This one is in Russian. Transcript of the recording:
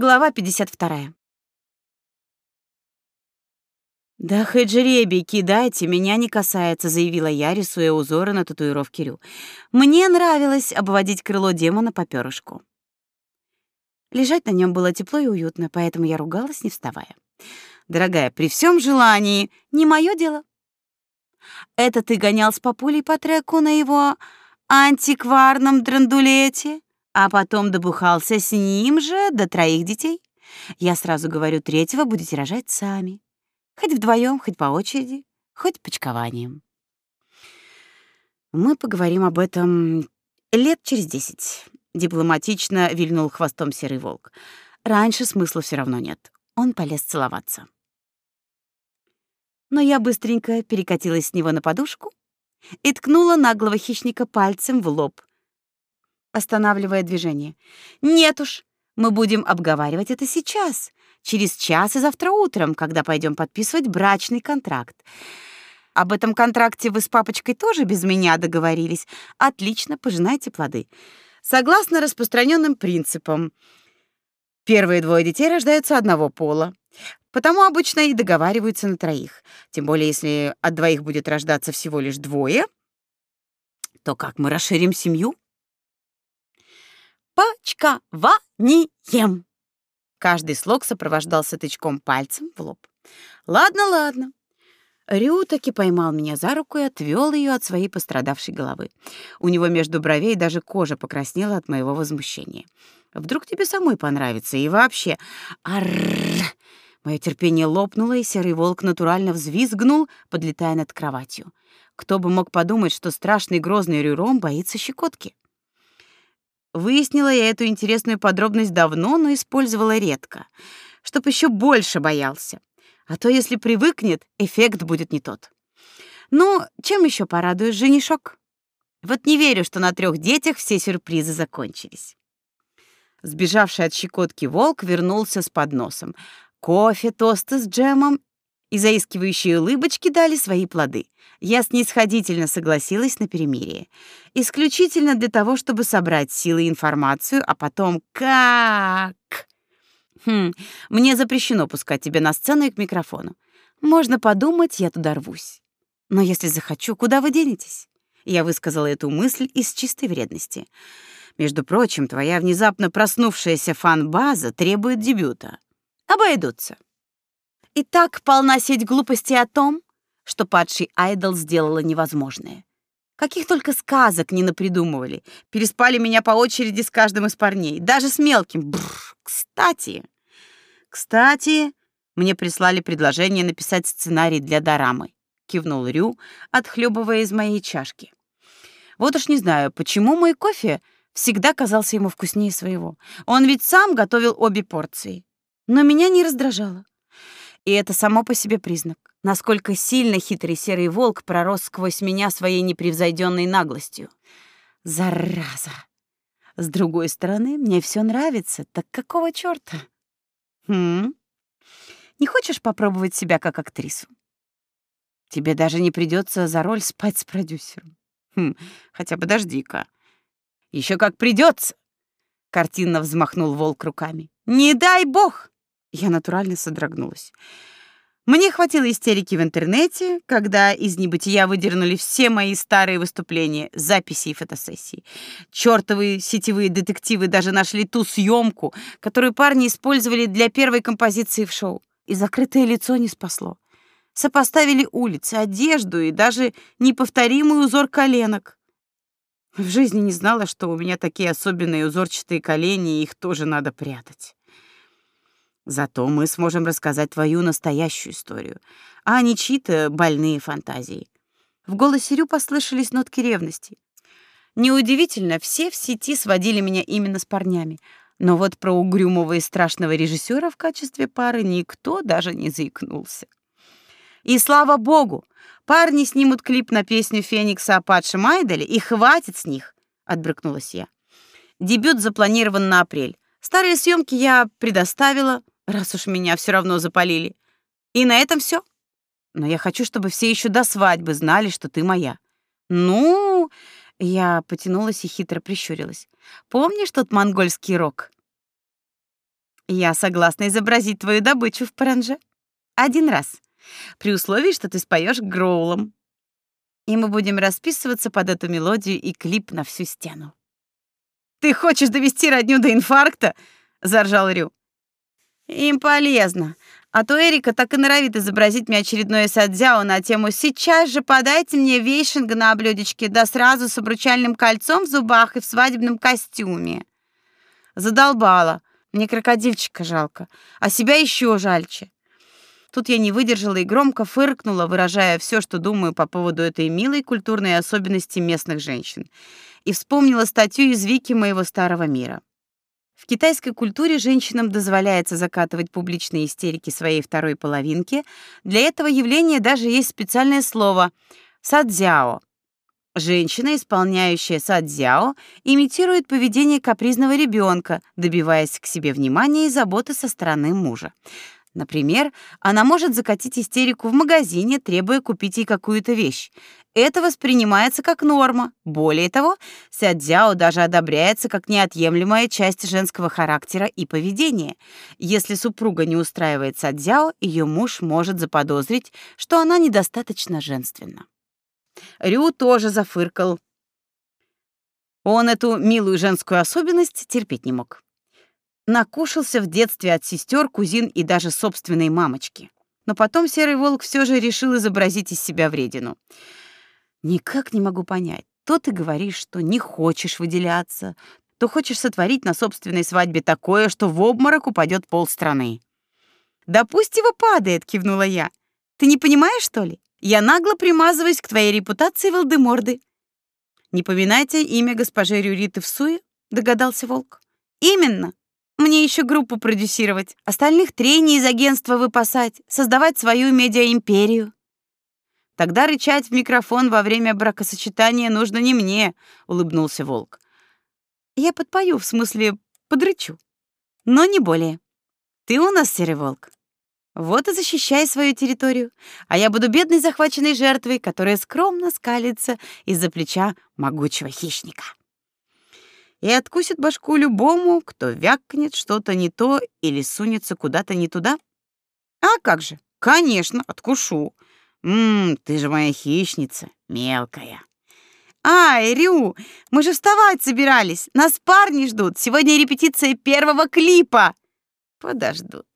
Глава 52. «Да хоть жребий кидайте, меня не касается», — заявила я, рисуя узоры на татуировке Рю. Мне нравилось обводить крыло демона по перышку. Лежать на нем было тепло и уютно, поэтому я ругалась, не вставая. «Дорогая, при всем желании, не мое дело». «Это ты гонял с папулей по треку на его антикварном драндулете, а потом добухался с ним же до троих детей? Я сразу говорю, третьего будете рожать сами». Хоть вдвоем, хоть по очереди, хоть почкованием. Мы поговорим об этом лет через десять. Дипломатично вильнул хвостом серый волк. Раньше смысла все равно нет. Он полез целоваться. Но я быстренько перекатилась с него на подушку и ткнула наглого хищника пальцем в лоб, останавливая движение. «Нет уж, мы будем обговаривать это сейчас, через час и завтра утром, когда пойдем подписывать брачный контракт. Об этом контракте вы с папочкой тоже без меня договорились. Отлично, пожинайте плоды. Согласно распространенным принципам, первые двое детей рождаются одного пола. Потому обычно и договариваются на троих. Тем более, если от двоих будет рождаться всего лишь двое, то как мы расширим семью? Почкованием. Каждый слог сопровождался тычком пальцем в лоб. Ладно, ладно. Рю таки поймал меня за руку и отвел ее от своей пострадавшей головы. У него между бровей даже кожа покраснела от моего возмущения. Вдруг тебе самой понравится и вообще. Арр! Мое терпение лопнуло, и серый волк натурально взвизгнул, подлетая над кроватью. Кто бы мог подумать, что страшный грозный Рюром боится щекотки. Выяснила я эту интересную подробность давно, но использовала редко, чтоб еще больше боялся. А то если привыкнет, эффект будет не тот. Ну, чем еще порадуешь, женишок? Вот не верю, что на трех детях все сюрпризы закончились. Сбежавший от щекотки волк вернулся с подносом. Кофе, тосты с джемом и заискивающие улыбочки дали свои плоды. Я снисходительно согласилась на перемирие. Исключительно для того, чтобы собрать силы и информацию, а потом как... Хм, мне запрещено пускать тебя на сцену и к микрофону. Можно подумать, я туда рвусь. Но если захочу, куда вы денетесь? Я высказала эту мысль из чистой вредности. Между прочим, твоя внезапно проснувшаяся фан-база требует дебюта. Обойдутся. И так полна сеть глупостей о том, что падший айдол сделала невозможное. Каких только сказок не напридумывали. Переспали меня по очереди с каждым из парней, даже с мелким. Бррр. Кстати, кстати, мне прислали предложение написать сценарий для дорамы. Кивнул Рю, отхлебывая из моей чашки. Вот уж не знаю, почему мой кофе всегда казался ему вкуснее своего. Он ведь сам готовил обе порции. Но меня не раздражало. И это само по себе признак, насколько сильно хитрый серый волк пророс сквозь меня своей непревзойденной наглостью. Зараза! С другой стороны, мне все нравится, так какого чёрта? Хм? Не хочешь попробовать себя как актрису? Тебе даже не придется за роль спать с продюсером. Хм, хотя подожди-ка. Еще как придется. Картинно взмахнул волк руками. Не дай бог! Я натурально содрогнулась. Мне хватило истерики в интернете, когда из небытия выдернули все мои старые выступления, записи и фотосессии. Чёртовы сетевые детективы даже нашли ту съемку, которую парни использовали для первой композиции в шоу. И закрытое лицо не спасло. Сопоставили улицы, одежду и даже неповторимый узор коленок. В жизни не знала, что у меня такие особенные узорчатые колени, и их тоже надо прятать. Зато мы сможем рассказать твою настоящую историю, а не чьи-то больные фантазии. В голосе Рю послышались нотки ревности. Неудивительно, все в сети сводили меня именно с парнями. Но вот про угрюмого и страшного режиссера в качестве пары никто даже не заикнулся. И слава богу, парни снимут клип на песню Феникса о падшем Айдоле, и хватит с них, отбрыкнулась я. Дебют запланирован на апрель. Старые съемки я предоставила, раз уж меня все равно запалили. И на этом все. Но я хочу, чтобы все еще до свадьбы знали, что ты моя. Ну, я потянулась и хитро прищурилась. Помнишь тот монгольский рок? Я согласна изобразить твою добычу в паранже. Один раз. При условии, что ты споешь гроулом. И мы будем расписываться под эту мелодию и клип на всю стену. Ты хочешь довести родню до инфаркта? заржал Рю. Им полезно. А то Эрика так и норовит изобразить мне очередное садзяо на тему «Сейчас же подайте мне вейшинга на блюдечке, да сразу с обручальным кольцом в зубах и в свадебном костюме». Задолбала. Мне крокодильчика жалко, а себя еще жальче. Тут я не выдержала и громко фыркнула, выражая все, что думаю по поводу этой милой культурной особенности местных женщин. И вспомнила статью из Вики моего старого мира. В китайской культуре женщинам дозволяется закатывать публичные истерики своей второй половинки. Для этого явления даже есть специальное слово садзяо. Женщина, исполняющая садзяо, имитирует поведение капризного ребенка, добиваясь к себе внимания и заботы со стороны мужа. Например, она может закатить истерику в магазине, требуя купить ей какую-то вещь. Это воспринимается как норма. Более того, сядзяо даже одобряется как неотъемлемая часть женского характера и поведения. Если супруга не устраивает сядзяо, ее муж может заподозрить, что она недостаточно женственна. Рю тоже зафыркал. Он эту милую женскую особенность терпеть не мог. Накушался в детстве от сестер, кузин и даже собственной мамочки. Но потом серый волк все же решил изобразить из себя вредину. Никак не могу понять. То ты говоришь, что не хочешь выделяться, то хочешь сотворить на собственной свадьбе такое, что в обморок упадет полстраны. «Да пусть его падает», — кивнула я. «Ты не понимаешь, что ли? Я нагло примазываюсь к твоей репутации Волдеморды». «Не поминайте имя госпожи Рюриты в суе?» — догадался волк. «Именно. Мне еще группу продюсировать, остальных трени из агентства выпасать, создавать свою медиа-империю. Тогда рычать в микрофон во время бракосочетания нужно не мне, улыбнулся волк. Я подпою, в смысле, подрычу. Но не более. Ты у нас серый волк. Вот и защищай свою территорию, а я буду бедной захваченной жертвой, которая скромно скалится из-за плеча могучего хищника и откусит башку любому, кто вякнет что-то не то или сунется куда-то не туда? А как же? Конечно, откушу. Мм, ты же моя хищница, мелкая. Ай, Рю, мы же вставать собирались. Нас парни ждут. Сегодня репетиция первого клипа. Подождут.